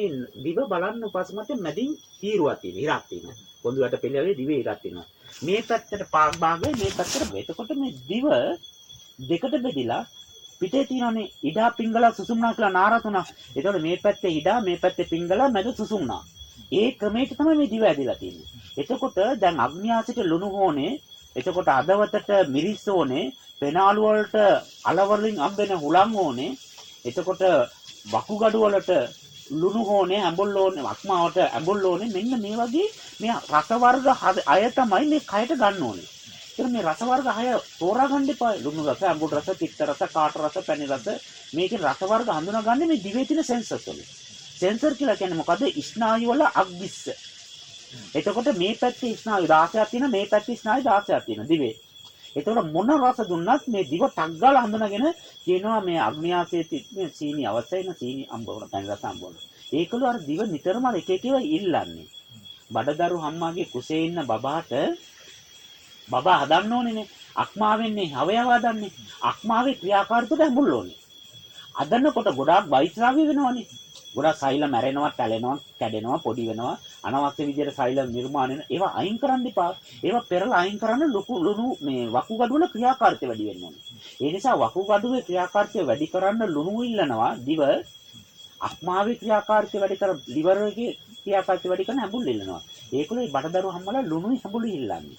මේ දිව බලන්න උපස්මත මැදින් තීරුවක් තියෙනවා. ඉරක් තියෙනවා. පොඳුරට පෙළවේ දිවේ ඉරක් තියෙනවා. මේ පැත්තට පාක් භාගය මේ පැත්තට එතකොට මේ දිව දෙකට බෙදිලා පිටේ තියෙනනේ ඉඩා පිංගලා සුසුම්නා කියලා නාරතුණා. එතකොට මේ පැත්තේ ඉඩා මේ පැත්තේ පිංගලා මැද සුසුම්නා. ඒ ක්‍රමයට තමයි මේ දිව ඇදලා තියෙන්නේ. එතකොට දැන් අග්න්‍යාසිට ලුණු හෝනේ එතකොට අදවතට මිරිස් ඕනේ, පෙනාලු වලට අලවලින් හම්බෙන හුලං ඕනේ. එතකොට වකුගඩු වලට ලුණු ඕනේ, ඇඹුල් ඕනේ, වක්මාවට ඇඹුල් ඕනේ. මෙන්න මේ වගේ මේ රස වර්ග අය තමයි මේ කයට ගන්න ඕනේ. ඒත් මේ රස වර්ග හය තෝරා ගන්න එපා. ලුණු රස, ඇඹුල් රස, තිත්ත රස, කාට රස, පැණි රස මේකේ රස වර්ග හඳුනාගන්නේ මේ දිවේ තියෙන සෙන්සර්ස් වලින්. සෙන්සර් කියලා කියන්නේ මොකද්ද? ස්නායු වල අග්ගිස්ස. එතකොට මේ පැත්තේ ස්නායු 16ක් තියෙනවා මේ පැත්තේ ස්නායු 16ක් තියෙනවා දිවේ. එතකොට මොන රස දුන්නත් මේ දිව ටක් ගාලා හඳුනාගෙන කියනවා මේ අග්නියාසයේ තියෙන සීනි අවශ්‍යයි න සීනි අම්බවන පැන් රස අම්බවන. ඒකළු අර දිව නිතරම එක එක ඒවා ඉල්ලන්නේ. බඩදරු අම්මාගේ කුසේ ඉන්න බබාට බබා හදන්න ඕනේනේ. අක්මාවෙන්නේ අවයව හදන්නේ. අක්මාවේ ක්‍රියාකාරීත්වයට ඇඹුල් ඕනේ. අදනකොට ගොඩාක් වෛද්‍රාව්‍ය වෙනවනේ. ගොඩක් සෛල මැරෙනවා, කැලෙනවා, කැඩෙනවා, පොඩි වෙනවා. අනවශ්‍ය විදිහට සෛල නිර්මාණය වෙන ඒවා අයින් කරන්න එපා. ඒවා පෙරලා අයින් කරන්න ලොකු ලුණු මේ වකුගඩු වල ක්‍රියාකාරීත්වය වැඩි වෙන්න ඕනේ. ඒ නිසා වකුගඩුවේ ක්‍රියාකාරීත්වය වැඩි කරන්න ලුණු ඉල්ලනවා දිව අක්මාවේ ක්‍රියාකාරීත්වය වැඩි කර liver එකේ ක්‍රියාකාරීත්වය වැඩි කරන ඇඹුල් ඉල්ලනවා. ඒකලේ බඩදරු හැමලා ලුණුයි ඇඹුලි ඉල්ලන්නේ.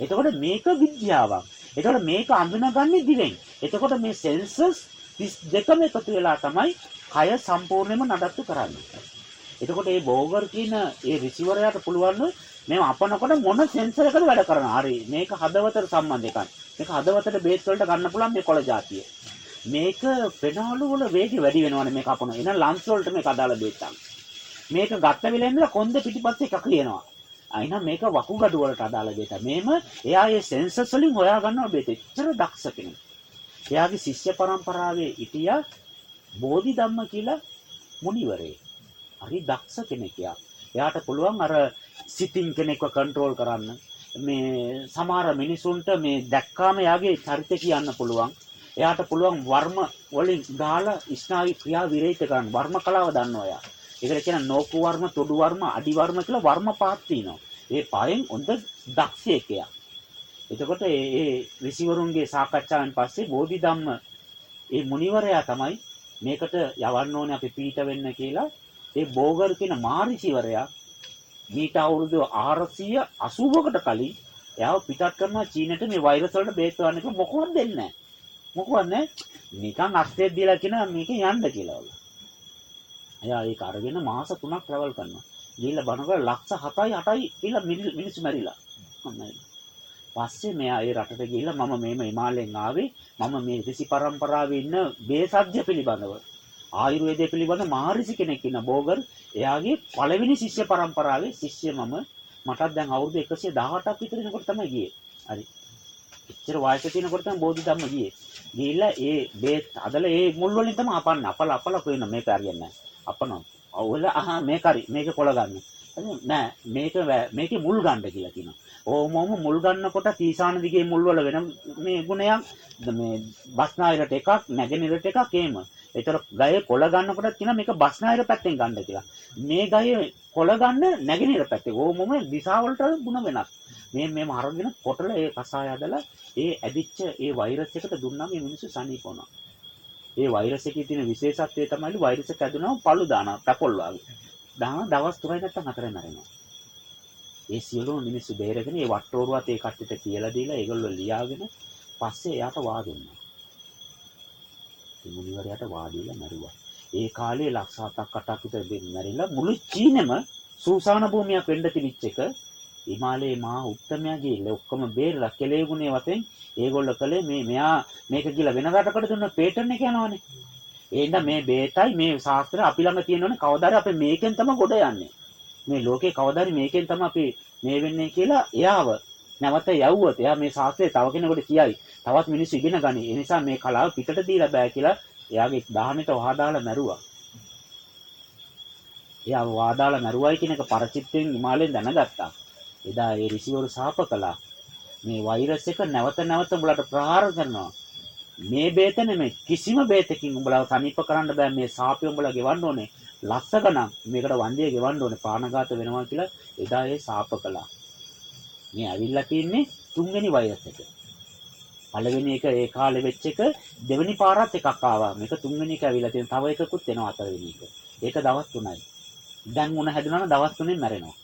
එතකොට මේක විද්‍යාවක්. එතකොට මේක අඳුනගන්නේ දිවෙන්. එතකොට මේ සෙන්සර්ස් 32ම එකතු වෙලා තමයි කය සම්පූර්ණයෙන්ම නඩත්තු කරන්නේ. එතකොට මේ බෝගර් කියන ඒ රිසීවරයාට පුළුවන් මේ අපනකොට මොන සෙන්සර් එකද වැඩ කරනවා. හරි මේක හදවතට සම්බන්ධ එකක්. මේක හදවතට බේස් වලට ගන්න පුළුවන් මේ කොළ જાතිය. මේක පෙනාලු වල වේගය වැඩි වෙනවනේ මේක අපන. එහෙනම් ලන්ස් වලට මේක අදාළ බේස් මේක ගත්ත වෙලෙන් ඉඳලා කොන්ද පිටිපස්සේ එකක් ලියනවා. අයිනම් මේක වකුගඩු වලට අදාළ බේත. මේම එයා ඒ සෙන්සර්ස් වලින් හොයා ගන්නවා බේත. එච්චර දක්ෂ කෙනෙක්. එයාගේ ශිෂ්‍ය පරම්පරාවේ හිටියා බෝධි ධම්ම කියලා මුනිවරේ. හරි දක්ෂ කෙනෙක් යා. එයාට පුළුවන් අර සිතින් කෙනෙක්ව කන්ට්‍රෝල් කරන්න. මේ සමහර මිනිසුන්ට මේ දැක්කාම එයාගේ චරිත කියන්න පුළුවන්. එයාට පුළුවන් වර්ම වලින් ගාලා ස්නායු ක්‍රියා විරහිත කරන්න. වර්ම කලාව දන්නවා එයා. ඒකට කියන නෝකු වර්ම, තොඩු වර්ම, අඩි වර්ම කියලා වර්ම පාත් තියෙනවා. ඒ පහෙන් හොඳ දක්ෂයෙක් එයා. එතකොට ඒ ඒ ඍෂිවරුන්ගේ සාකච්ඡාවෙන් පස්සේ බෝධිධම්ම ඒ මුනිවරයා තමයි මේකට යවන්න ඕනේ අපි පීඨ වෙන්න කියලා ඒ බෝගර් කියන මාරිසිවරයා මීට අවුරුදු 480කට කලින් එයාව පිටත් කරනවා චීනෙට මේ වෛරස් වලට බේත් ගන්න එක මොකවත් දෙන්නේ නැහැ. මොකවත් නැහැ. නිකන් අස්තෙක් දීලා කියන මේක යන්න කියලා වල. එයා ඒක අරගෙන මාස 3ක් ට්‍රැවල් කරනවා. ගිහිල්ලා බනකොට ලක්ෂ 7යි 8යි කියලා මිනිස්සු මැරිලා. පස්සේ මෙයා ඒ රටට ගිහිල්ලා මම මේම හිමාලයෙන් ආවේ මම මේ ඍෂි පරම්පරාවේ ඉන්න බේසජ්‍ය පිළිබඳව ආයුර්වේදය පිළිබඳ මාරිසි කෙනෙක් ඉන්න බෝගර් එයාගේ පළවෙනි ශිෂ්‍ය පරම්පරාවේ ශිෂ්‍ය මම මටත් දැන් අවුරුදු 118ක් විතර වෙනකොට තමයි ගියේ. හරි. එච්චර වයස තියෙනකොට තමයි බෝධි ධම්ම ගියේ. ගිහිල්ලා ඒ බේත් අදලා ඒ මුල් වලින් තමයි අපන්න අපල අපල කොයින මේක හරියන්නේ නැහැ. අපනවා. ඔවල අහා මේක හරි මේක කොළ ගන්න. නෑ මේක මේකේ මුල් ගන්න කියලා කියනවා. ඕමම මුල් ගන්නකොට තීසාන දිගේ මුල් වල වෙන මේ ගුණයක් මේ බස්නායරට එකක් නැගෙනහිරට එකක් එහෙම. ඒතර ගයේ කොළ ගන්නකොට කියන මේක බස්නායර පැත්තෙන් ගන්න කියලා. මේ ගයේ කොළ ගන්න නැගෙනහිර පැත්තේ. ඕමම දිශාවලට ගුණ වෙනස්. මේ මේම අරගෙන කොටල ඒ කසාය හදලා ඒ ඇදිච්ච ඒ වෛරස් එකට දුන්නාම මේ මිනිස්සු සනීප වුණා. ඒ වෛරස් එකේ තියෙන විශේෂත්වය තමයි වෛරස් එක ඇදුනම පළු දානවා පැපොල් වගේ. දාන දවස් 3යි නැත්තම් 4යි මැරෙනවා. ඒ සියලුම මිනිස්සු බේරගෙන ඒ වට්ටෝරුවත් ඒ කට්ටියට කියලා දීලා ඒගොල්ලෝ ලියාගෙන පස්සේ එයාට වාදුන්නා. ඒ මුනිවරයාට වාදීලා මැරුවා. ඒ කාලේ ලක්ෂ 7ක් 8ක් විතර දෙන්න මැරිලා මුළු චීනෙම සූසාන භූමියක් වෙන්න තිබිච්ච එක හිමාලයේ මහා උත්තමයා ගිහිල්ලා ඔක්කොම බේරලා කෙලෙගුණේ වතෙන් ඒගොල්ලෝ කලේ මේ මෙයා මේක කියලා වෙන රටකට දුන්න පේටර්න් එක යනවනේ. එහෙනම් මේ බේතයි මේ ශාස්ත්‍රය අපි ළඟ තියෙනවනේ කවදාද අපි මේකෙන් තමයි ගොඩ යන්නේ. මේ ලෝකේ කවදාද මේකෙන් තමයි අපි මේ වෙන්නේ කියලා එයාව නැවත යවුවොත් එයා මේ ශාස්ත්‍රය තව කෙනෙකුට කියයි. තවත් මිනිස්සු ඉගෙන ගනි. ඒ නිසා මේ කලාව පිටට දීලා බෑ කියලා එයාගේ දහනෙට වහදාලා මැරුවා. එයා වහදාලා මැරුවයි කියන එක පරචිත්තෙන් හිමාලයෙන් දැනගත්තා. එදා ඒ ඍෂිවරු ශාප කළා. මේ වෛරස් එක නැවත නැවත උඹලට ප්‍රහාර කරනවා. මේ බේත නෙමෙයි කිසිම බේතකින් උඹලව සනීප කරන්න බෑ මේ සාපේ උඹලා ගෙවන්න ඕනේ. ලක්ෂ ගණන් මේකට වන්දිය ගෙවන්න ඕනේ ප්‍රාණඝාත වෙනවා කියලා එදා ඒ සාප කළා. මේ ඇවිල්ලා තින්නේ තුන්වෙනි වයස එක. පළවෙනි එක ඒ කාලේ වෙච්ච එක දෙවෙනි පාරත් එකක් ආවා. මේක තුන්වෙනි එක ඇවිල්ලා තියෙන. තව එකකුත් එනවා හතරවෙනි එක. ඒක දවස් 3යි. දැන් උණ හැදුනා නම් දවස් 3ෙන් මැරෙනවා.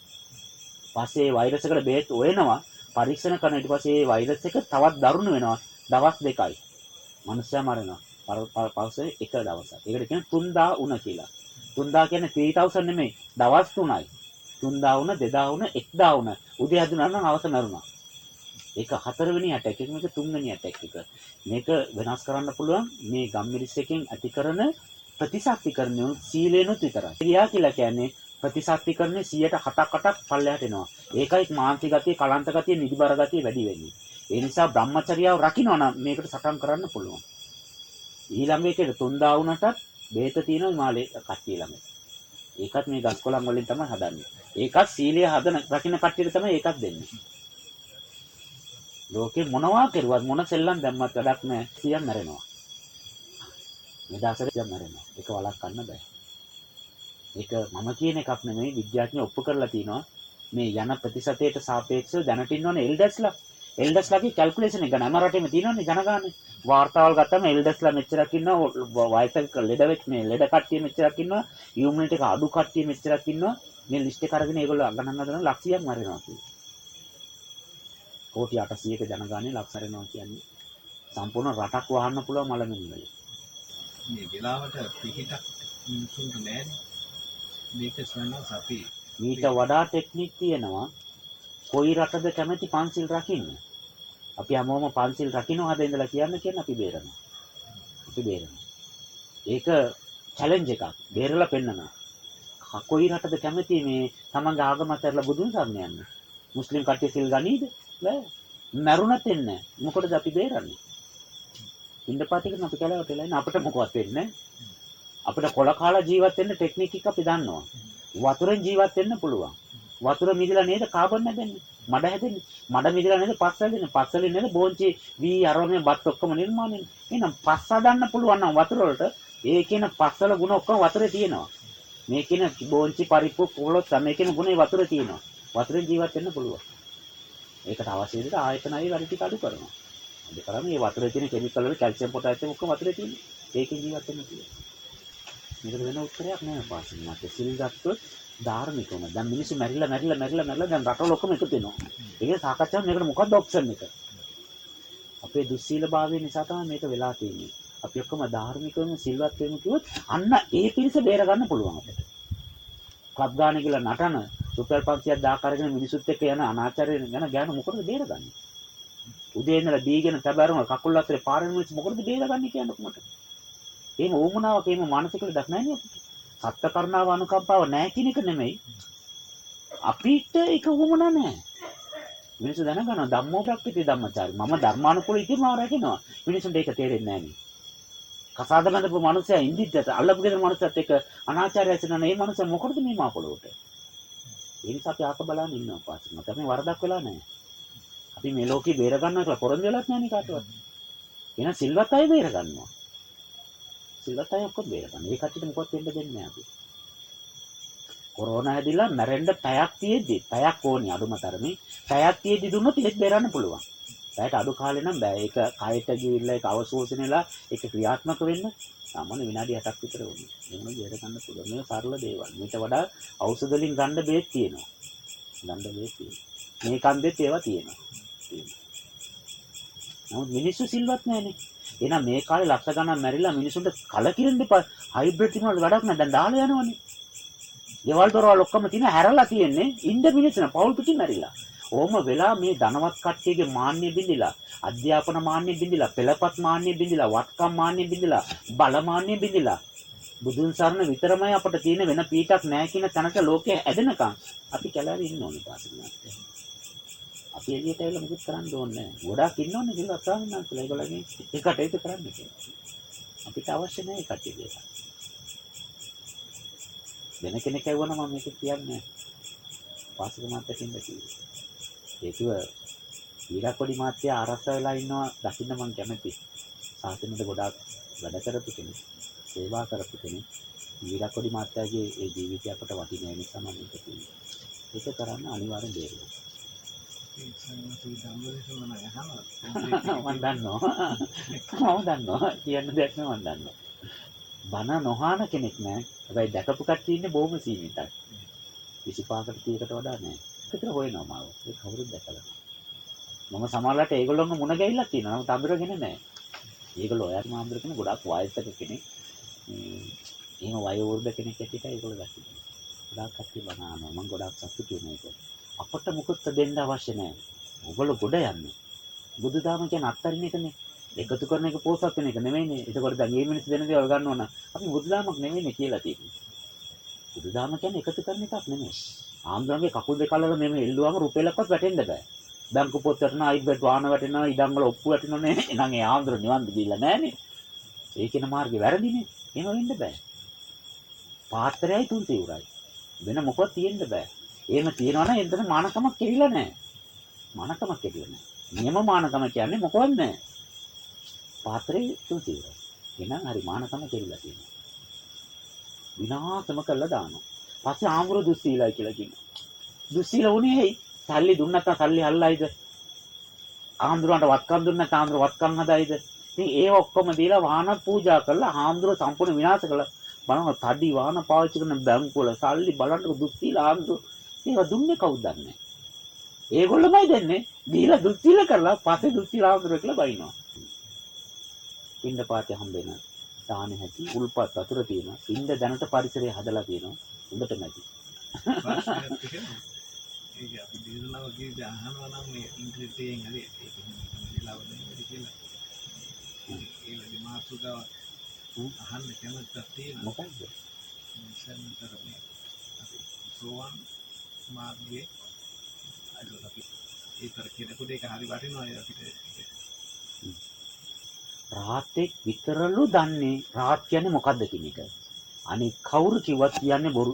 පස්සේ ඒ වෛරස් එකට බේත් හොයනවා. පරීක්ෂණ කරන ඊට පස්සේ ඒ වෛරස් එක තවත් දරුණු වෙනවා. දවස් දෙකයි. මනුස්සයා මරනවා. පස්සේ එක දවසක්. ඒකට කියන්නේ 3000 උණ කියලා. 3000 කියන්නේ 3000 නෙමෙයි. දවස් 3යි. 3000 උණ 2000 උණ 1000 උණ. උදේ හැදුනා නම් අවස මැරුණා. ඒක හතරවෙනි ඇටැක් එක මේක තුන්වෙනි ඇටැක් එක. මේක වෙනස් කරන්න පුළුවන් මේ ගම්මිරිස් එකෙන් ඇති කරන ප්‍රතිශක්තිකරණය සීලේනොත් විතරයි. ක්‍රියා කියලා කියන්නේ ප්‍රතිශක්තිකරණය 107ක් 8ක් පල්ලෙහාට එනවා. ඒකයි මානසික ගතිය, කලන්ත ගතිය, නිදිබර ගතිය වැඩි වෙන්නේ. ඒ නිසා බ්‍රහ්මචර්යාව රකින්න නම් මේකට සටන් කරන්න පුළුවන්. ඊළඟ එකේ 3000 වුණටත් බේත තියෙනවා හිමාලයේ කට්ටිය ළඟ. ඒකත් මේ ගස් කොළන් වලින් තමයි හදන්නේ. ඒකත් සීලය හදන රකින්න කට්ටියට තමයි ඒකත් දෙන්නේ. ලෝකේ මොනවා කරුවත් මොන සෙල්ලම් දැම්මත් වැඩක් නැහැ. සියම් මැරෙනවා. මෙදාසරේ සියම් මැරෙනවා. ඒක වළක්වන්න බෑ. ඒක මම කියන එකක් නෙමෙයි විද්‍යාඥයෝ ඔප්පු කරලා තිනවා. මේ යන ප්‍රතිශතයට සාපේක්ෂව දැනට ඉන්නවනේ එල්ඩස්ලා. එල්ඩස්ලාගේ කැල්කියුලේෂන් එක නම රටේම තියෙනවනේ ජනගහනේ. වාර්තාවල් ගත්තම එල්ඩස්ලා මෙච්චරක් ඉන්නවා. වයසක ලෙඩ වෙච්ච මේ ලෙඩ කට්ටිය මෙච්චරක් ඉන්නවා. ඉමුනිටි එක අඩු කට්ටිය මෙච්චරක් ඉන්නවා. මේ ලිස්ට් එක අරගෙන ඒගොල්ලෝ අගනන් හදන ලක්ෂයක් මරනවා කියන්නේ. කෝටි 800ක ජනගහනය ලක්ෂ මරනවා කියන්නේ සම්පූර්ණ රටක් වහන්න පුළුවන් මලමිණි වල. මේ වෙලාවට පිහිටක් මිනිසුන්ට නැහැ. මේක සනස් අපි මීට වඩා ටෙක්නික් තියෙනවා. කොයි රටද කැමති පන්සිල් රකින්න? අපි හැමෝම පන්සිල් රකින්නවද ඉඳලා කියන්න කියන්නේ අපි බේරනවා. අපි බේරනවා. ඒක චැලෙන්ජ් එකක්. බේරලා පෙන්නනවා. කොයි රටද කැමති මේ තමන්ගේ ආගම අතරලා බුදුන් සරණ යන්න? මුස්ලිම් කට්ටිය සිල් ගනීද? බෑ. මරුණත් එන්නේ මොකටද අපි බේරන්නේ? ඉන්නපාතිකන අපි කලාවට වෙලා ඉන්න අපිට මොකවත් වෙන්නේ අපිට කොල කාලා ජීවත් වෙන්න ටෙක්නික් එක අපි දන්නවා. වතුරෙන් ජීවත් වෙන්න පුළුවන්. වතුර මිදලා නේද කාබන් හැදෙන්නේ? මඩ හැදෙන්නේ. මඩ මිදලා නේද පස් හැදෙන්නේ? පස් වලින් නේද බෝංචි වී අරෝමේ බත් ඔක්කොම නිර්මාණය වෙන්නේ. එහෙනම් පස් හදන්න පුළුවන් නම් වතුර වලට ඒ කියන පස් වල ගුණ ඔක්කොම වතුරේ තියෙනවා. මේ කියන බෝංචි පරිප්පු කොළොත් මේ කියන ගුණේ වතුරේ තියෙනවා. වතුරෙන් ජීවත් වෙන්න පුළුවන්. ඒකට අවශ්‍ය විදිහට ආයතනයි වැඩි ටික අඩු කරනවා. අඩු කරාම මේ වතුරේ තියෙන කිමිකල් වල කැල්සියම් පොටෑසියම් ඔක්කොම වතුරේ තියෙන්නේ. ඒකෙන් ජීවත් වෙන්න පුළුවන්. මේකට වෙන උත්තරයක් නෑ පාසින් මට සිල් ගත්තොත් ධාර්මිකවම. දැන් මිනිස්සු මැරිලා මැරිලා මැරිලා මැරිලා දැන් රටවල ඔක්කොම එකතු වෙනවා. ඒක සාකච්ඡාව මේකට මොකක්ද ඔප්ෂන් එක? අපේ දුස්සීලභාවය නිසා තමයි මේක වෙලා තියෙන්නේ. අපි ඔක්කොම ධාර්මිකවම සිල්වත් වෙමු කිව්වොත් අන්න ඒ පිරිස බේර ගන්න පුළුවන් අපිට. ක්ලබ් ගාන කියලා නටන රුපියල් 500ක් දාක අරගෙන මිනිසුත් එක්ක යන අනාචාරය ගැන ගෑනු මොකටද බේරගන්නේ? උදේ ඉඳලා දීගෙන තබරම කකුල් අතරේ පාරෙන් මිනිස්සු මොකටද බේරගන්නේ කියන්නේ කොහොමද? එහෙම ඕමනාවක් එහෙම මානසික ලෙඩක් නැහැ නේද? සත්‍ය කරුණාව අනුකම්පාව නැහැ කියන එක නෙමෙයි. අපිට ඒක වුණා නැහැ. මිනිස්සු දැනගන්නවා ධම්මෝ ප්‍රක්‍රිති ධම්මචාරි. මම ධර්මානුකූල ඉතිමාව රැකිනවා. මිනිස්සුන්ට ඒක තේරෙන්නේ නැහැ නේ. කසාද බඳපු මනුස්සයා ඉන්දිද්දට අල්ලපු ගෙදර මනුස්සයත් එක්ක අනාචාරය ඇසෙනවා නේ මනුස්සයා මොකටද මේ මාපොළොවට? ඒ නිසා අපි ආක බලන් ඉන්නවා පාස්. මට මේ වරදක් වෙලා නැහැ. අපි මේ ලෝකේ බේර ගන්නවා කියලා පොරොන්දු වෙලත් නැහැ නේ කාටවත්. එහෙනම් සිල්වත් අය බේර ගන්නවා. සිල්වත් අය ඔක්කොම බේර ගන්න. ඒ කට්ටියට මොකවත් වෙන්න දෙන්නේ නැහැ අපි. කොරෝනා හැදිලා මැරෙන්න පැයක් තියෙද්දි පැයක් ඕනේ අඩුම තරමේ පැයක් තියෙද්දි දුන්නොත් ඒත් බේරන්න පුළුවන්. පැයට අඩු කාලේ නම් බෑ. ඒක කයට ගිහිල්ලා ඒක අවශෝෂණයලා ඒක ක්‍රියාත්මක වෙන්න සාමාන්‍ය විනාඩි 60ක් විතර වුණා. එහෙනම් බේර ගන්න පුළුවන්. මේක සරල දේවල්. මේට වඩා ඖෂධ වලින් ගන්න බේත් තියෙනවා. ගන්න බේත් තියෙනවා. මේ කන්දෙත් ඒවා තියෙනවා. නමුත් මිනිස්සු සිල්වත් නැහැනේ. එහෙනම් මේ කාලේ ලක්ෂ ගණන් මැරිලා මිනිසුන්ට කලකිරෙන්න එපා. හයිබ්‍රිඩ් තිබුණාට වැඩක් නැහැ. දැන් දාලා යනවනේ. ගෙවල් දොරවල් ඔක්කොම තියෙන හැරලා තියෙන්නේ ඉන්න මිනිස්සුන පවුල් පිටින් මැරිලා. ඕම වෙලා මේ ධනවත් කට්ටියගේ මාන්නය බිඳිලා, අධ්‍යාපන මාන්නය බිඳිලා, පෙළපත් මාන්නය බිඳිලා, වත්කම් මාන්නය බිඳිලා, බල මාන්නය බිඳිලා. බුදුන් සරණ විතරමයි අපට තියෙන වෙන පීටක් නැහැ කියන තැනට ලෝකයේ ඇදෙනකම් අපි කැලෑවේ ඉන්න ඕනේ පාසලේ. අපි එළියට ඇවිල්ලා මුකුත් කරන්න ඕනේ නැහැ. ගොඩාක් ඉන්නෝනේ කියලා අත්හරින්න කියලා ඒගොල්ලන්ගේ ඒකට ඒක කරන්න කියලා. අපිට අවශ්‍ය නැහැ ඒ කට්ටිය දෙක. වෙන කෙනෙක් ඇහුවනම් මම මේක කියන්නේ පාසක මාත්‍යකින්ද කිව්වේ. ඒකව ඊරකොඩි මාත්‍ය ආරක්ෂා වෙලා ඉන්නවා දකින්න මම කැමතියි. සාසනෙට ගොඩාක් වැඩ කරපු කෙනෙක්, සේවා කරපු කෙනෙක්. විරාකොඩි මාත්‍යාගේ ඒ ජීවිතය අපට වටිනා නිසා මම මේක කිව්වේ. ඒක කරන්න අනිවාර්යෙන් බේරෙනවා. ඒ සම්මත ධම්මදේශන මම අහනවා. මම දන්නවා. මම දන්නවා. කියන්න දෙයක් නෑ මම දන්නවා. බන නොහාන කෙනෙක් නෑ. හැබැයි දැකපු කට්ටිය ඉන්නේ බොහොම සීමිතයි. 25කට 30කට වඩා නෑ. ඒකට හොයනවා මාව. ඒ කවුරුත් දැකලා නෑ. මම සමහරවිට ඒගොල්ලොන්ගේ මුණ ගැහිලා තියෙනවා. නමුත් අඳුරගෙන නෑ. ඒගොල්ලෝ ඔයාට මාම්බර කෙනෙක් ගොඩාක් වයසක කෙනෙක්. එහෙම වයෝවෘද්ධ කෙනෙක් ඇටියට ඒගොල්ලෝ දැක්කේ. ගොඩාක් කට්ටිය බන අහනවා. මම ගොඩාක් සතුටු වෙනවා ඒක. අපට මොකද දෙන්න අවශ්‍ය නෑ. ඔයගොල්ලෝ ගොඩ යන්න. බුදුදහම කියන්නේ අත්තරින් එකනේ. එකතු කරන එක පෝසත් වෙන එක නෙමෙයිනේ. ඒකෝට දැන් මේ මිනිස්සු දෙන දේවල් ගන්න ඕන. අපි බුදුදහමක් නෙමෙයිනේ කියලා තියෙන්නේ. බුදුදහම කියන්නේ එකතු කරන එකක් නෙමෙයි. ආන්දරගේ කකුල් දෙක අල්ලලා මෙහෙම එල්ලුවාම රුපියලක්වත් වැටෙන්න බෑ. බැංකු පොත් වැටෙනවා, අයිබ්බට් වාහන වැටෙනවා, ඉඩම් වල ඔප්පු වැටෙනවනේ. එහෙනම් ඒ ආන්දර නිවන් දීලා නෑනේ. ඒකේන මාර්ගේ වැරදිනේ. එහෙම වෙන්න බෑ. පාත්‍රයයි තුන් තීවරයි. වෙන මොකවත් තියෙන්න බෑ. එහෙම තියනවනම් එතන මානකමක් කෙරිලා නෑ. මානකමක් කෙරිලා නෑ. නියම මානකම කියන්නේ මොකවත් නෑ. පාත්‍රේ තුන් තීවරයි. එහෙනම් හරි මානකම කෙරිලා තියෙනවා. විනාශම කළා දානවා. පස්සේ ආමර දුස්සීලයි කියලා කියනවා. දුස්සීල උනේ ඇයි? සල්ලි දුන්නත් සල්ලි අල්ලයිද? ආන්දරන්ට වත්කම් දුන්නත් ආන්දර වත්කම් හදයිද? ඉතින් ඒව ඔක්කොම දීලා වාහන පූජා කරලා ආන්දර සම්පූර්ණ විනාශ කළා. බලන්න තඩි වාහන පාවිච්චි කරන බැංකු වල සල්ලි බලන්නකො දුස්සීල ආන්දර ඒවා දුන්නේ කවුද දන්නේ? ඒගොල්ලෝමයි දෙන්නේ. දීලා දුස්සීල කරලා පස්සේ දුස්සීල ආන්දර කියලා බයිනවා. පින්ද පාතේ හම්බෙන දාන හැටි උල්පත් අතුර තියෙනවා. පින්ද දැනට පරිසරය හදලා තියෙනවා. හොඳට නැති. ඒක අපි දේශනාව කීදී අහනවා නම් මේ ඉන්ද්‍රිතයෙන් හරි ඒක වෙලාව දෙන්නේ කියලා. ඒ වගේ මාසුකාව අහන්න කැමතික් තියෙනවා. මොකක්ද? සම්මතර මේ අපි සෝවන් මාර්ගයේ අද අපි ඒතර කෙනෙකුට ඒක හරි වටිනවා අපිට රාත්තෙක් විතරලු දන්නේ රාත් කියන්නේ මොකද්ද කියන එක. අනික කවුරු කිව්වත් කියන්නේ බොරු.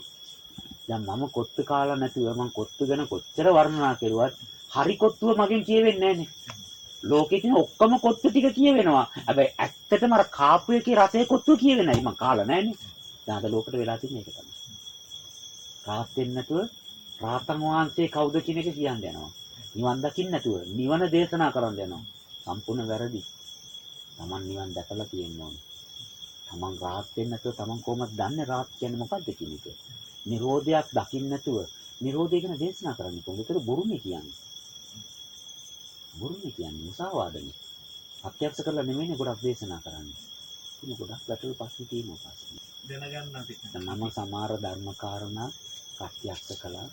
දැන් මම කොත්තු කාලා නැතුව මම කොත්තු ගැන කොච්චර වර්ණනා කරුවත් හරි කොත්තුව මගෙන් කියවෙන්නේ නැහනේ. ලෝකේ තියෙන ඔක්කොම කොත්තු ටික කියවෙනවා. හැබැයි ඇත්තටම අර කාපු එකේ රසයේ කොත්තුව කියවෙන්නයි මම කාලා නැහනේ. දැන් අද ලෝකෙට වෙලා තියෙන එක තමයි. රාත් වෙන්නේ නැතුව රාතන් වහන්සේ කවුද කියන එක කියන්න යනවා. නිවන් දකින්න නැතුව නිවන දේශනා කරන්න යනවා. සම්පූර්ණ වැරදි. Taman නිවන් දැකලා තියෙන්න ඕනේ. Taman රාත් වෙන්නේ නැතුව Taman කොහොමද දන්නේ රාත් කියන්නේ මොකද්ද කියන එක? නිරෝධයක් දකින්න නැතුව නිරෝධය ගැන දේශනා කරන්න කොහොමද? ඒක බොරුනේ කියන්නේ. බොරුනේ කියන්නේ මුසාවාදනේ. අත්‍යක්ෂ කරලා නෙමෙයිනේ ගොඩක් දේශනා කරන්නේ. ඉතින් ගොඩක් ගැටලු පස්සේ තියෙනවා පස්සේ. දැනගන්න අපි මම සමහර ධර්ම කාරණා ප්‍රත්‍යක්ෂ කළා.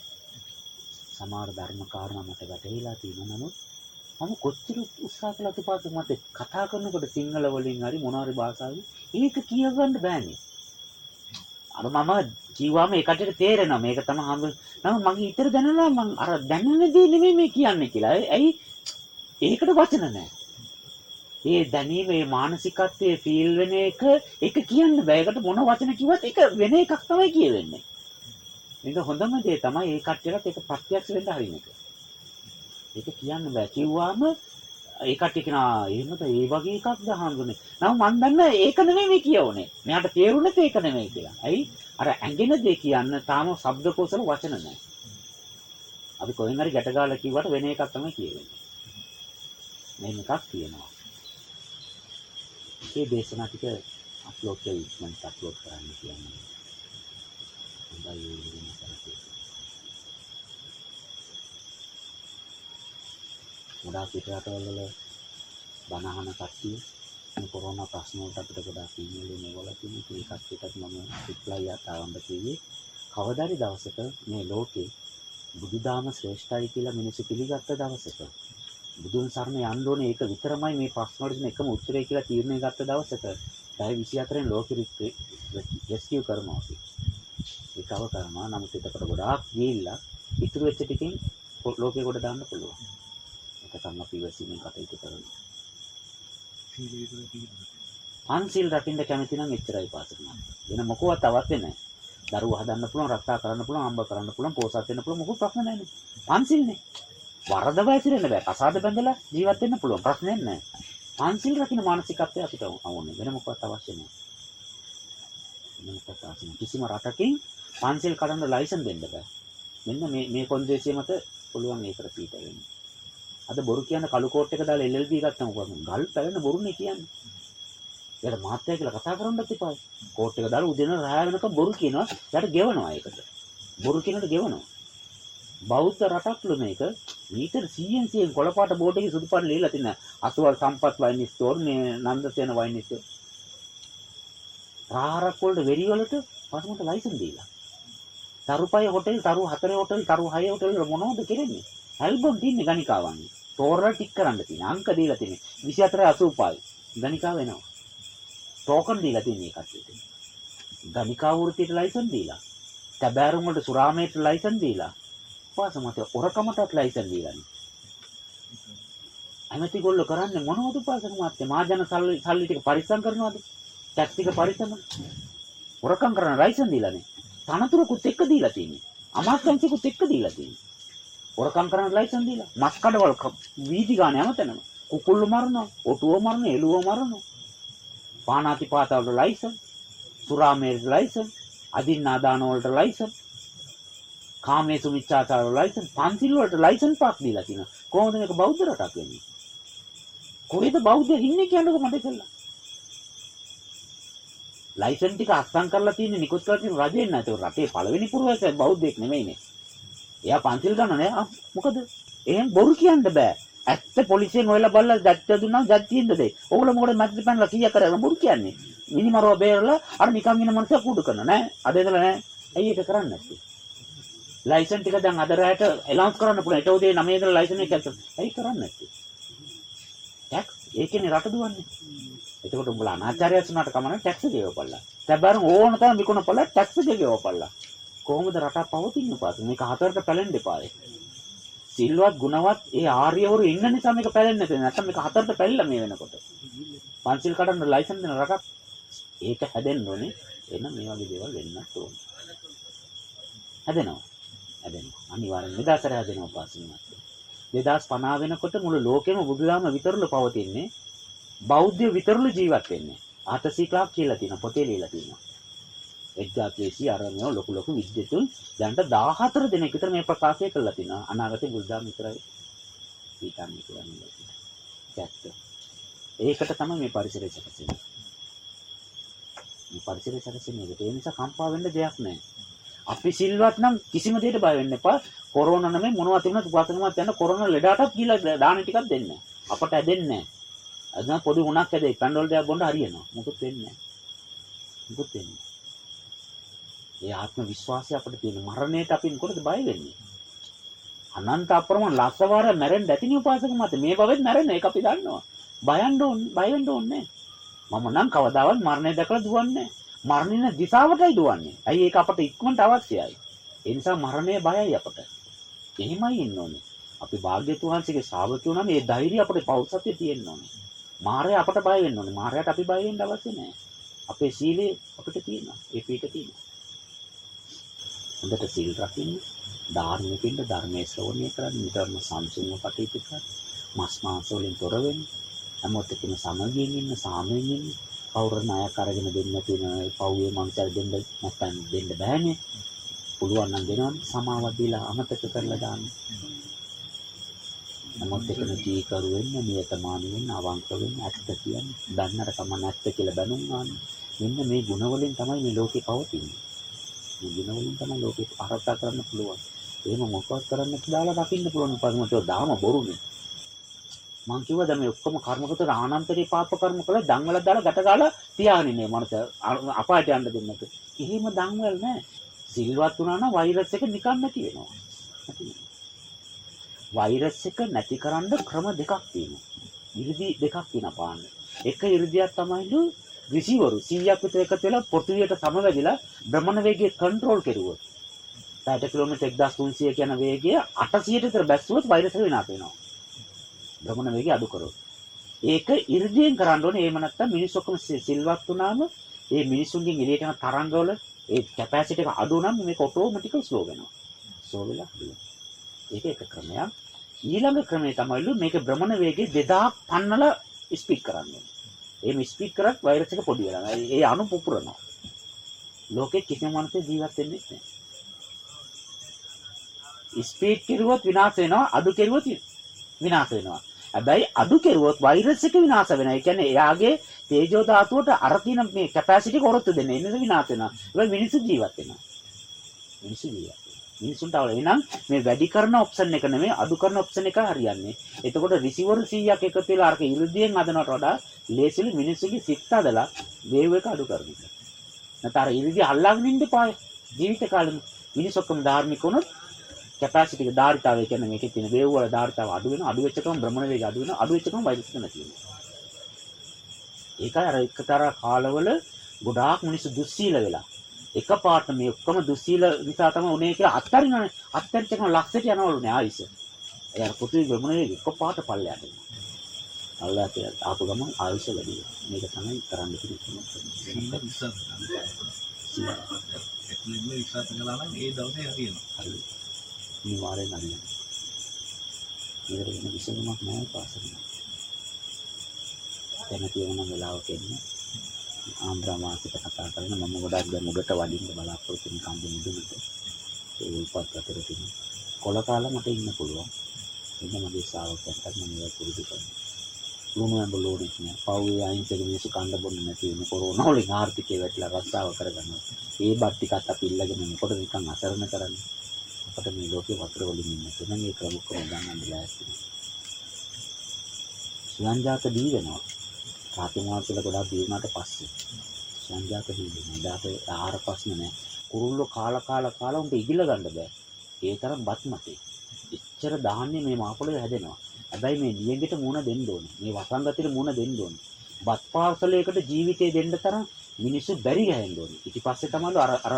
සමහර ධර්ම කාරණා මට වැටහිලා තියෙනවා. නමුත් මම කොච්චර උත්සාහ කළත් පාසු මට කතා කරනකොට සිංහල වලින් හරි මොනවාරි භාෂාවෙන් ඒක කියවන්න බෑනේ. අර මම කිව්වම ඒකට තේරෙනවා මේක තමයි හම්බ. නම මගේ හිතට දැනලා මම අර දැනන දේ නෙමෙයි මේ කියන්නේ කියලා. ඇයි? ඒකට වචන නැහැ. ඒ දැනීම මේ මානසිකත්වයේ ෆීල් වෙන එක ඒක කියන්න බෑ. ඒකට මොන වචන කිව්වත් ඒක වෙන එකක් තමයි කියවෙන්නේ. මේක හොඳම දේ තමයි ඒ කට්ටියට ඒක ප්‍රත්‍යක්ෂ වෙන්න හරින එක. ඒක කියන්න බෑ. කිව්වාම ඒ කට්ටිය කියනවා එහෙමද ඒ වගේ එකක්ද හඳුනේ. නම් මන් දන්න ඒක නෙමෙයි මේ කියවනේ. මෙයාට තේරුණෙත් ඒක නෙමෙයි කියලා. ඇයි? අර ඇඟෙන දේ කියන්න තාම ශබ්දකෝසල වචන නැහැ. අපි කොහෙන් හරි ගැට ගාලා කිව්වට වෙන එකක් තමයි කියවෙන්නේ. මෙන්න එකක් තියෙනවා. මේ දේශනා ටික අප්ලෝඩ් කරලා ඉක්මනට අප්ලෝඩ් කරන්න කියන්නේ. හොඳයි වෙන කරේ. ගොඩාක් පිටරටවල වල බනහන කට්ටිය මේ කොරෝනා ප්‍රශ්න වලට අපිට ගොඩාක් ඊමේල් මේවල තියෙන ඒ කට්ටියට මම රිප්ලයි ආවම්බ කිව්වේ කවදාරි දවසක මේ ලෝකේ බුදුදාම ශ්‍රේෂ්ඨයි කියලා මිනිස්සු පිළිගත්ත දවසක බුදුන් සරණ යන්න ඕනේ ඒක විතරමයි මේ ප්‍රශ්න වලට තියෙන එකම උත්තරය කියලා තීරණය ගත්ත දවසක පැය 24න් ලෝකෙ රෙස්කියු කරනවා අපි. ඒක අව කරනවා නමුත් ඒකට ගොඩාක් ගිහිල්ලා ඉතුරු වෙච්ච ටිකෙන් ලෝකෙ කොට දාන්න පුළුවන්. තමයි අපි ඉවසීමෙන් කටයුතු පිළිබඳ පන්සිල් රකින්න කැමති නම් එච්චරයි පාසකම. වෙන මොකවත් අවශ්‍ය නැහැ. දරුවෝ හදන්න පුළුවන්, රක්ෂා කරන්න පුළුවන්, අම්බ කරන්න පුළුවන්, පෝසත් වෙන්න පුළුවන් මොකක් ප්‍රශ්න නැහැනේ. පන්සිල්නේ. වරදව ඇසිරෙන්න බෑ. කසාද බැඳලා ජීවත් වෙන්න පුළුවන්. ප්‍රශ්නයක් නැහැ. පන්සිල් රකින්න මානසිකත්වය අපිට ඕනේ. වෙන මොකවත් අවශ්‍ය නැහැ. මෙන්න ප්‍රකාශන කිසිම රටකින් පන්සල් කඩන්න ලයිසන් දෙන්න බෑ. මෙන්න මේ මේ කොන්දේසිය මත පුළුවන් ඒකට පීට වෙන්න. අද බොරු කියන කළු කෝට් එක දාලා LLB ගත්තම කොහොමද? ගල් පැලෙන බොරුනේ කියන්නේ. එයාට මාත්‍යා කියලා කතා කරන්නත් එපා. කෝට් එක දාලා උදේන රාය වෙනකම් බොරු කියනවා. එයාට ගෙවනවා ඒකට. බොරු කියනට ගෙවනවා. බෞද්ධ රටක්ලු මේක මීටර් 100න් 100 කොළපාට බෝඩ් එකේ සුදු පාට ලියලා තියෙන අසවල් සම්පත් වයින් ස්ටෝර් මේ නන්දසේන වයින් ස්ටෝර් රාහරක් වලට වෙරි වලට පසුමට ලයිසන් දීලා තරුපය හොටෙල් තරු හතරේ හොටෙල් තරු හයේ හොටෙල් වල මොනවද කරන්නේ ඇල්බම් තින්නේ ගණිකාවන් තෝරලා ටික් කරන්න තියෙන අංක දීලා තියෙන්නේ 24 85 ගණිකාව වෙනවා ටෝකන් දීලා තියෙන්නේ කට්ටියට ගණිකා වෘත්තියට ලයිසන් දීලා තැබෑරුම් වලට සුරාමේට ලයිසන් දීලා පාස මත ඔරකමටත් ලයිසන් දීලානේ. ඇමති ගොල්ලෝ කරන්නේ මොනවද පාසක මාත්‍ය මාජන සල්ලි සල්ලි ටික පරිස්සම් කරනවද? ටැක්ස් ටික පරිස්සම් ඔරකම් කරන ලයිසන් දීලානේ. තනතුරකුත් එක්ක දීලා තියෙන්නේ. අමාත්‍යංශිකුත් එක්ක දීලා තියෙන්නේ. ඔරකම් කරන ලයිසන් දීලා. මස් කඩවල වීදි ගාන යමතනම කුකුල්ලු මරනවා, ඔටුව මරනවා, එළුව මරනවා. පානාති පාතාවල ලයිසන්, සුරාමේර ලයිසන්, අදින්නා දාන වලට ලයිසන් කාමයේ මිච්ඡාචාර ලයිසන් පන්සිල් වලට ලයිසන් පාක් දීලා තියෙනවා. කොහොමද මේක බෞද්ධ රටක් වෙන්නේ? කොහෙද බෞද්ධ ඉන්නේ කියන්නකො මට ඉතලා. ලයිසන් ටික අස්සම් කරලා තියෙන්නේ නිකුත් කරලා තියෙන රජෙන් නෑ. ඒක රටේ පළවෙනි පුරවැසියා බෞද්ධෙක් නෙමෙයිනේ. එයා පන්සිල් ගන්න නෑ. මොකද? එහෙන් බොරු කියන්න බෑ. ඇත්ත පොලිසියෙන් හොයලා බලලා දැක්ක දුන්නා ජඩ්ජින්ද දෙයි. ඕගොල්ලෝ මොකද මැද්ද පැනලා කීයක් කරලා බොරු කියන්නේ? මිනිමරව බේරලා අර නිකන් ඉන්න මනුස්සයා කුඩු කරන නෑ. අද ඉඳලා නෑ. ඇයි ඒක කරන්නේ නැත්තේ? ලයිසන් ටික දැන් අද රැයට එලවුන්ස් කරන්න පුළුවන්. ඊට උදේ 9 ඉඳලා ලයිසන් එක ඇතුළත. ඇයි කරන්නේ නැත්තේ? ටැක්ස් ඒකනේ රට දුවන්නේ. එතකොට උඹලා අනාචාරයක් වුණාට කමන ටැක්ස් ගෙවපල්ලා. දැන් ඕන තරම් විකුණපල්ලා ටැක්ස් ගෙවපල්ලා. කොහොමද රට පවතින්නේ පාස? මේක හතරට පැලෙන්න එපායි. සිල්වත් ගුණවත් ඒ ආර්යවරු ඉන්න නිසා මේක පැලෙන්නේ නැත්නම් නැත්නම් මේක හතරට පැලිලා මේ වෙනකොට. පන්සිල් කඩන්න ලයිසන් දෙන රටක් ඒක හැදෙන්න ඕනේ. එන මේ වගේ දේවල් වෙන්නත් ඕනේ. හැදෙනවා. හැදෙනවා. අනිවාර්යෙන් නිදාසර හැදෙනවා පාසින්වත්. 2050 වෙනකොට මුළු ලෝකෙම බුදුදහම විතරලු පවතින්නේ. බෞද්ධ විතරලු ජීවත් වෙන්නේ. ආතසීකලාක් කියලා තියෙන පොතේ ලියලා තියෙනවා. එක්දා කේසි අරමියෝ ලොකු ලොකු විද්‍යාතුන් දැන්ට 14 දෙනෙක් විතර මේ ප්‍රකාශය කළා තිනවා. අනාගතේ බුදුදහම විතරයි පිටන්නේ කියන්නේ. ඇත්ත. ඒකට තමයි මේ පරිසරය සැකසෙන්නේ. මේ පරිසරය සැකසෙන්නේ ඒ නිසා කම්පා වෙන්න දෙයක් නැහැ. අපි සිල්වත් නම් කිසිම දෙයකට බය වෙන්න එපා. කොරෝනා නෙමෙයි මොනවා තිබුණත් උපාසකමත් යන කොරෝනා ලෙඩටත් කියලා දාන ටිකක් දෙන්න. අපට ඇදෙන්නේ නැහැ. අද නම් පොඩි උණක් ඇදේ පැන්ඩෝල් දෙයක් බොන්න හරියනවා. මොකුත් වෙන්නේ නැහැ. මොකුත් වෙන්නේ ඒ ආත්ම විශ්වාසය අපිට තියෙන මරණයට අපි මොකටද බය වෙන්නේ? අනන්ත අප්‍රමාණ ලස්සවාර මැරෙන්න ඇතිනේ උපාසක මත මේ භවෙත් මැරෙන්න ඒක අපි දන්නවා. බයන්න ඕන බය වෙන්න ඕනේ මම නම් කවදාවත් මරණය දැකලා දුවන්නේ මරණින දිශාවටයි දුවන්නේ. ඇයි ඒක අපට ඉක්මනට අවශ්‍යයි. ඒ නිසා මරණය බයයි අපට. එහෙමයි ඉන්න ඕනේ. අපි භාග්‍යතුන් වහන්සේගේ ශ්‍රාවකයෝ නම් මේ ධෛර්යය අපේ පෞරුෂත්වයේ තියෙන්න ඕනේ. මාරය අපට බය වෙන්න ඕනේ. මාරයට අපි බය වෙන්න අවශ්‍ය නැහැ. අපේ සීලය අපිට තියෙනවා. ඒ පිට තියෙනවා. හොඳට සීල් රකින්න, ධාර්මිකින්ද ධර්මයේ ශ්‍රවණය කරන්න, නිතරම සංසුන්ව කටයුතු කරන්න, මස් මාංශ වලින් තොර වෙන්න, හැමෝත් එක්කම සමගියෙන් ඉන්න, සාමයෙන් ඉන්න, කවුරු ණයක් අරගෙන දෙන්න තියෙන පව්වේ මංසල් දෙන්න නැත්නම් දෙන්න බෑනේ. පුළුවන් නම් දෙනවා සමාවක් දීලා අමතක කරලා දාන්න. නමුත් එකම ජීකරු වෙන්න, නියතමානී වෙන්න, අවංක වෙන්න, ඇත්ත කියන්න, දන්නට කම නැත්te කියලා බැනුම් ගන්න. මෙන්න මේ ಗುಣ වලින් තමයි මේ ලෝකේ පවතින්නේ. මේ ಗುಣ වලින් තමයි ලෝකේ ආරක්ෂා කරන්න පුළුවන්. එහෙම මොකවත් කරන්න දාලා දකින්න පුළුවන් පරිමතෝ දාම බොරුනේ. මං කිව්වා දැන් මේ ඔක්කොම කර්මකත ආනන්තරේ පාප කර්ම කළා දන්වල දාලා ගැට ගාලා තියාගෙන ඉන්නේ මනස අපායට යන්න දෙන්නක. එහෙම දන්වල නෑ. සිල්වත් වුණා නම් වෛරස් එක නිකන් නැති වෙනවා. වෛරස් එක නැතිකරන්න ක්‍රම දෙකක් තියෙනවා. ඉරිදි දෙකක් තියෙනවා පාන්න. එක ඉරිදියක් තමයිලු ඍෂිවරු 100ක් විතර එකතු වෙලා පෘථිවියට සමවැදිලා භ්‍රමණ වේගය කන්ට්‍රෝල් කෙරුවොත්. පැයට කිලෝමීටර් 1300 කියන වේගය 800ට විතර බැස්සුවොත් වෛරස් එක විනාශ වෙනවා. භ්‍රමණ වේගය අඩු කරොත්. ඒක ඉර්ධියෙන් කරන්න ඕනේ. එහෙම නැත්නම් මිනිස්සු ඔක්කොම සිල්වත් වුණාම ඒ මිනිසුන්ගෙන් එළියට යන තරංගවල ඒ කැපැසිටි එක අඩු නම් මේක ඔටෝමැටිකල් ස්ලෝ වෙනවා. ස්ලෝ වෙලා හරියට. ඒක එක ක්‍රමයක්. ඊළඟ ක්‍රමය තමයිලු මේක භ්‍රමණ වේගය 2000 පන්නලා ස්පීඩ් කරන්න ඕනේ. එහෙම ස්පීඩ් කරත් වෛරස් එක පොඩි වෙනවා. ඒ අණු පුපුරනවා. ලෝකෙ කිසිම මනුස්සයෙක් ජීවත් වෙන්නේ නැහැ. ස්පීඩ් කෙරුවොත් විනාශ වෙනවා අඩු කෙරුවොත් විනාශ වෙනවා. හැබැයි අඩු කෙරුවොත් වෛරස් එක විනාශ වෙනවා. ඒ කියන්නේ එයාගේ තේජෝ ධාතුවට අර තියෙන මේ කැපැසිටි කොරොත්තු දෙන්න. එන්නේ විනාශ වෙනවා. ඒවයි මිනිස්සු ජීවත් වෙනවා. මිනිස්සු ජීවත් මිනිසුන්ට අවල එහෙනම් මේ වැඩි කරන ඔප්ෂන් එක නෙමෙයි අඩු කරන ඔප්ෂන් එක හරියන්නේ. එතකොට රිසීවර් 100ක් එකතු වෙලා අරක ඉරිදියෙන් හදනවට වඩා ලේසිලි මිනිස්සුගේ සිත් හදලා වේව් එක අඩු කරන එක. නැත්නම් අර ඉරිදි අල්ලගෙන ඉන්න පාය ජීවිත කාලෙම මිනිස් ඔක්කොම ධාර්මික වුණොත් කැපැසිටි එක ධාරිතාවය කියන්නේ මේකේ තියෙන වේව් වල ධාරිතාව අඩු වෙනවා අඩු වෙච්ච ගමන් භ්‍රමණ වේගය අඩු වෙනවා අඩු වෙච්ච ගමන් වෛරස් එක නැති වෙනවා. ඒකයි අර එකතර කාලවල ගොඩාක් මිනිස්සු දුස්සීල වෙලා එකපාරට මේ ඔක්කොම දුස්සීල නිසා තමයි උනේ කියලා අත්තරිනවනේ. අත්තරිච්ච ගමන් ලක්ෂයට යනවලුනේ ආයිස. අර පෘථිවි භ්‍රමණයේ එකපාරට පල්ලයට එනවා. අල්ලාහට ආපු ගමන් ආයිස වැඩි. මේක තමයි කරන්න තියෙන්නේ. වෙන විසඳුමක් නැහැ පාසල. කැමති වෙන වෙලාවක එන්න. ආන්ද්‍රා මාසිට කතා කරන මම ගොඩක් දැන් උඩට වඩින්න බලාපොරොත්තු වෙන කම්බු මුදුනට. ඒ උල්පත් අතර තියෙන කොල කාලා මට ඉන්න පුළුවන්. එන්න මගේ ශ්‍රාවකයන්ට මම ඒක පුරුදු කරනවා. ලුණු ඇඹ ලෝඩිත් නෑ. පව්වේ අහිංසක මිනිස්සු කන්න බොන්න නැති වෙන කොරෝනා වලින් ආර්ථිකය වැටලා රස්සාව කරගන්නවා. ඒ බත් ටිකත් අපි ඉල්ලගෙන මොකටද නිකන් අසරණ කරන්නේ? අපිට මේ ලෝකේ වතුර වලින් ඉන්න තුන මේ ක්‍රමකම ගන්නන්න ලෑස්ති. සංජාත දී වෙනවා. කාතිමාසල ගොඩාක් දී වුණාට පස්සේ සංජාත දී වෙනවා. දාට ආහාර ප්‍රශ්න නෑ. කුරුල්ලෝ කාලා කාලා කාලා උන්ට ඉගිල ගන්න බෑ. ඒ තරම් බත් මතේ. එච්චර ධාන්‍ය මේ මාපොළේ හැදෙනවා. හැබැයි මේ නියඟට මුණ දෙන්න ඕනේ. මේ වසංගතෙට මුණ දෙන්න ඕනේ. බත් පාර්සලයකට ජීවිතේ දෙන්න තරම් මිනිස්සු බැරි ගහන්න ඕනේ. ඊට පස්සේ තමයි අර අර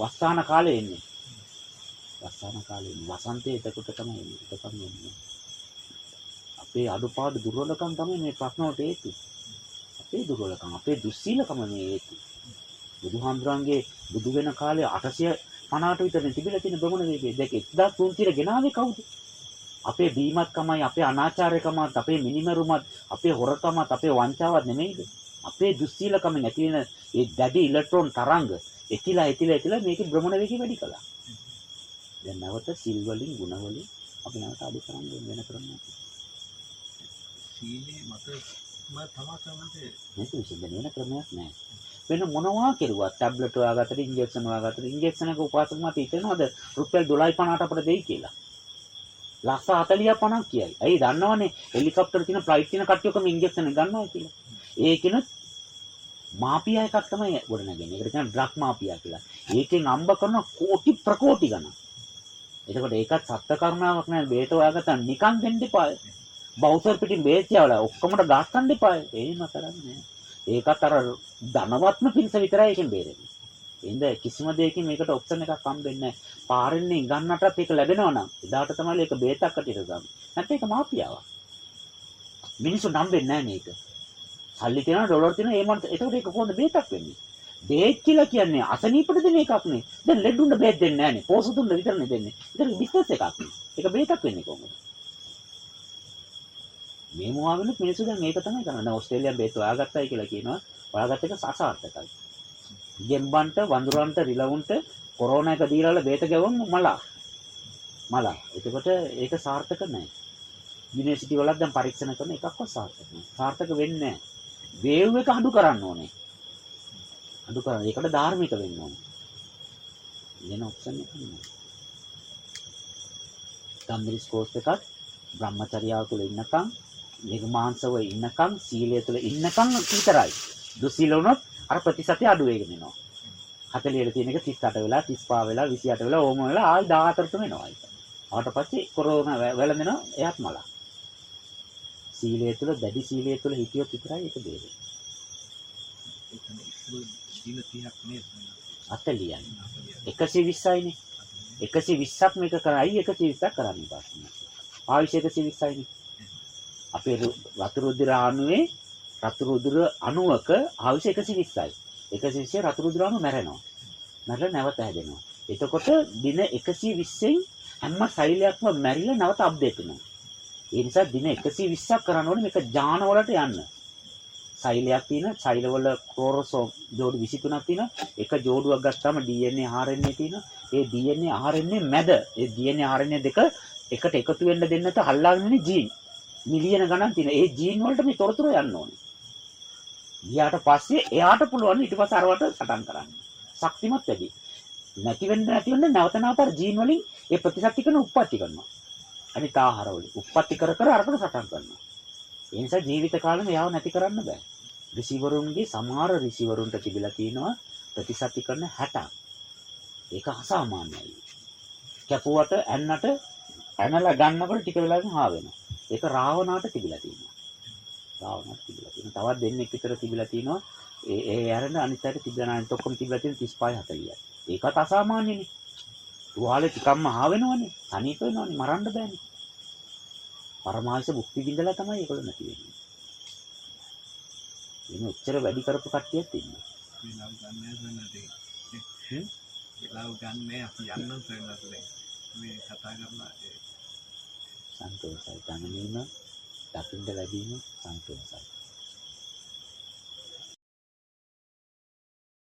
වස්සාන කාලේ එන්නේ. වස්සාන කාලේ වසන්තයේ එතකොට තමයි එන්නේ. එතකම් එන්නේ. අපේ අඩුපාඩු දුර්වලකම් තමයි මේ ප්‍රශ්න වලට හේතු. අපේ දුර්වලකම්, අපේ දුස්සීලකම මේ හේතු. බුදුහාමුදුරන්ගේ බුදු වෙන කාලේ 850ට විතර තිබිලා තියෙන බ්‍රහ්මණ වේගය දැක 1300 ගෙනාවේ කවුද? අපේ බීමත්කමයි අපේ අනාචාරයකමත් අපේ මිනිමරුමත් අපේ හොරකමත් අපේ වංචාවත් නෙමෙයිද? අපේ දුස්සීලකම නැති වෙන ඒ දැඩි ඉලෙක්ට්‍රෝන තරංග එතිලා එතිලා එතිලා මේකේ භ්‍රමණ වේගය වැඩි කළා. දැන් නැවත සිල් වලින් ගුණ වලින් අපි නැවත අඩු කරන්න වෙන කරන්නේ. සීලේ මත මම තමා කරන්නේ මේක විසඳන වෙන ක්‍රමයක් නැහැ. වෙන මොනවා කෙරුවත් ටැබ්ලට් හොයාගත්තට ඉන්ජෙක්ෂන් හොයාගත්තට ඉන්ජෙක්ෂන් එක උපාසක මත හිතනවාද රුපියල් 12 50ට අපිට දෙයි කියලා. ලක්ෂ 40 50ක් කියයි. ඇයි දන්නවනේ හෙලිකොප්ටර් තියෙන ෆ්ලයිට් තියෙන කට්ටියකම ඉන්ජෙක්ෂන් ගන්නවා කියලා. ඒකිනුත් මාපියා එකක් තමයි ගොඩනගන්නේ. ඒකට කියන ඩ්‍රග් මාපියා කියලා. ඒකෙන් අම්බ කරන කෝටි ප්‍රකෝටි ගණන්. එතකොට ඒකත් සත්‍ය කරුණාවක් නෑ. බේත හොයාගත්තා නිකන් දෙන්න එපා. බවුසර් පිටින් බේත් යවලා ඔක්කොමඩ ගාස්සන්න එපා. එහෙම කරන්නේ ඒකත් අර ධනවත්ම පිරිස විතරයි ඒකෙන් බේරෙන්නේ. එහෙනම් කිසිම දෙයකින් මේකට ඔප්ෂන් එකක් හම්බෙන්නේ නැහැ. පාරෙන් ඉගන්නටත් ඒක ලැබෙනවා නම් එදාට තමයි ඒක බේතක් කටියට ගන්න. නැත්නම් ඒක මාපියාවක්. මිනිස්සු නම්බෙන්නේ නැහැ මේක. සල්ලි තියනවා ඩොලර් තියනවා ඒ මන්ට ඒකට ඒක කොහොමද බේතක් වෙන්නේ? බේත් කියලා කියන්නේ අසනීපට දෙන එකක් නේ. දැන් ලෙඩුන්න බේත් දෙන්නේ නැහනේ. පෝසතුන්න විතරනේ දෙන්නේ. ඒක බිස්නස් එකක් නේ. ඒක බේතක් වෙන්නේ කොහොමද? මේ මොහාවෙනුත් මිනිස්සු දැන් මේක තමයි කරන්නේ. දැන් ඕස්ට්‍රේලියාවේ බේත් හොයාගත්තයි කියලා කියනවා. හොයාගත්ත එක සාසාර්ථකයි. ගෙම්බන්ට වඳුරන්ට රිලවුන්ට කොරෝනා එක දීලා බේත ගැවුම් මලා. මලා. එතකොට ඒක සාර්ථක නැහැ. යුනිවර්සිටි වලත් දැන් පරීක්ෂණ කරන එකක්වත් සාර්ථක නැහැ. සාර්ථක වෙන්නේ නැහැ. වේව් එක අඩු කරන්න ඕනේ. අඩු කරන්න. ඒකට ධාර්මික වෙන්න ඕනේ. වෙන ඔප්ෂන් එකක් නෑ. ගම්මිරිස් කෝස් එකක් බ්‍රහ්මචර්යාව තුළ ඉන්නකම් නිර්මාංශව ඉන්නකම් සීලය තුළ ඉන්නකම් විතරයි. දුස්සීල වුණොත් අර ප්‍රතිශතය අඩු වෙගෙන එනවා. 40 තියෙන එක 38 වෙලා 35 වෙලා 28 වෙලා ඕම වෙලා ආයි 14ට වෙනවා ඒක. ආවට පස්සේ කොරෝනා වැළඳෙනවා එයාත් මලා. සීලය තුළ දැඩි සීලය තුළ හිතියොත් විතරයි ඒක දෙන්නේ. එතන ඉස්සර සීල 30ක් නේද? 40යි. 120යිනේ. 120ක් මේක කරයි 120ක් කරන්නේ පාස්නේ. ආයුෂ 120යිනේ. අපේ රතු රුධිර අණුවේ රතු රුධිර අණුවක ආයුෂ 120යි. 120 රතු රුධිර අණු මැරෙනවා. මැරලා නැවත හැදෙනවා. එතකොට දින 120න් හැම සෛලයක්ම මැරිලා නැවත අප්ඩේට් වෙනවා. ඒ නිසා දින 120ක් කරන්න ඕනේ මේක ඥාන වලට යන්න. සෛලයක් තියෙනවා. සෛලවල ක්‍රෝමෝසෝම් ජෝඩු 23ක් තියෙනවා. එක ජෝඩුවක් ගත්තාම DNA RNA තියෙනවා. ඒ DNA RNA මැද ඒ DNA RNA දෙක එකට එකතු වෙන්න දෙන්න නැත හල්ලාගෙන ඉන්නේ ජීන්. මිලියන ගණන් තියෙන. ඒ ජීන් වලට මේ තොරතුරු යන්න ඕනේ. ගියාට පස්සේ එයාට පුළුවන් ඊට පස්සේ අරවට සටන් කරන්න. ශක්තිමත් වැඩි. නැති වෙන්න නැති වෙන්න නැවත නැවත අර ජීන් වලින් ඒ ප්‍රතිශක්ති කරන උප්පත්ති කරනවා. අනිත් ආහාර වලින් උප්පත්ති කර කර අරකට සටන් කරනවා. ඒ නිසා ජීවිත කාලෙම යාව නැති කරන්න බෑ. රිසීවරුන්ගේ සමහර රිසීවරුන්ට තිබිලා තියෙනවා ප්‍රතිශක්ති කරන 60ක්. ඒක අසාමාන්‍යයි. කැපුවට ඇන්නට ඇනලා ගන්නකොට ටික වෙලාවකින් හා වෙනවා. ඒක රාවණාට තිබිලා තියෙනවා. රාවණාට තිබිලා තියෙනවා. තවත් දෙන්නෙක් විතර තිබිලා තියෙනවා. ඒ ඒ ඇරෙන අනිත් අයට තිබෙන අනිත් ඔක්කොම තිබිලා තියෙන 35 40යි. ඒකත් අසාමාන්‍යනේ. තුවාලේ ටිකක්ම හා වෙනවනේ. තනියම වෙනවනේ මරන්න බෑනේ. පරමාංශ භුක්ති විඳලා තමයි ඒගොල්ලෝ නැති වෙන්නේ. එන්නේ ඔච්චර වැඩි කරපු කට්ටියක් ඉන්නවා. වෙලාව ගන්න සන්නතේ හ්ම්? වෙලාව ගන්න අපි යන්න සන්නතේ මේ කතා කරලා ඒ සන්තෝෂයි. දැනීම, දකින්න ලැබීම සන්තෝෂයි.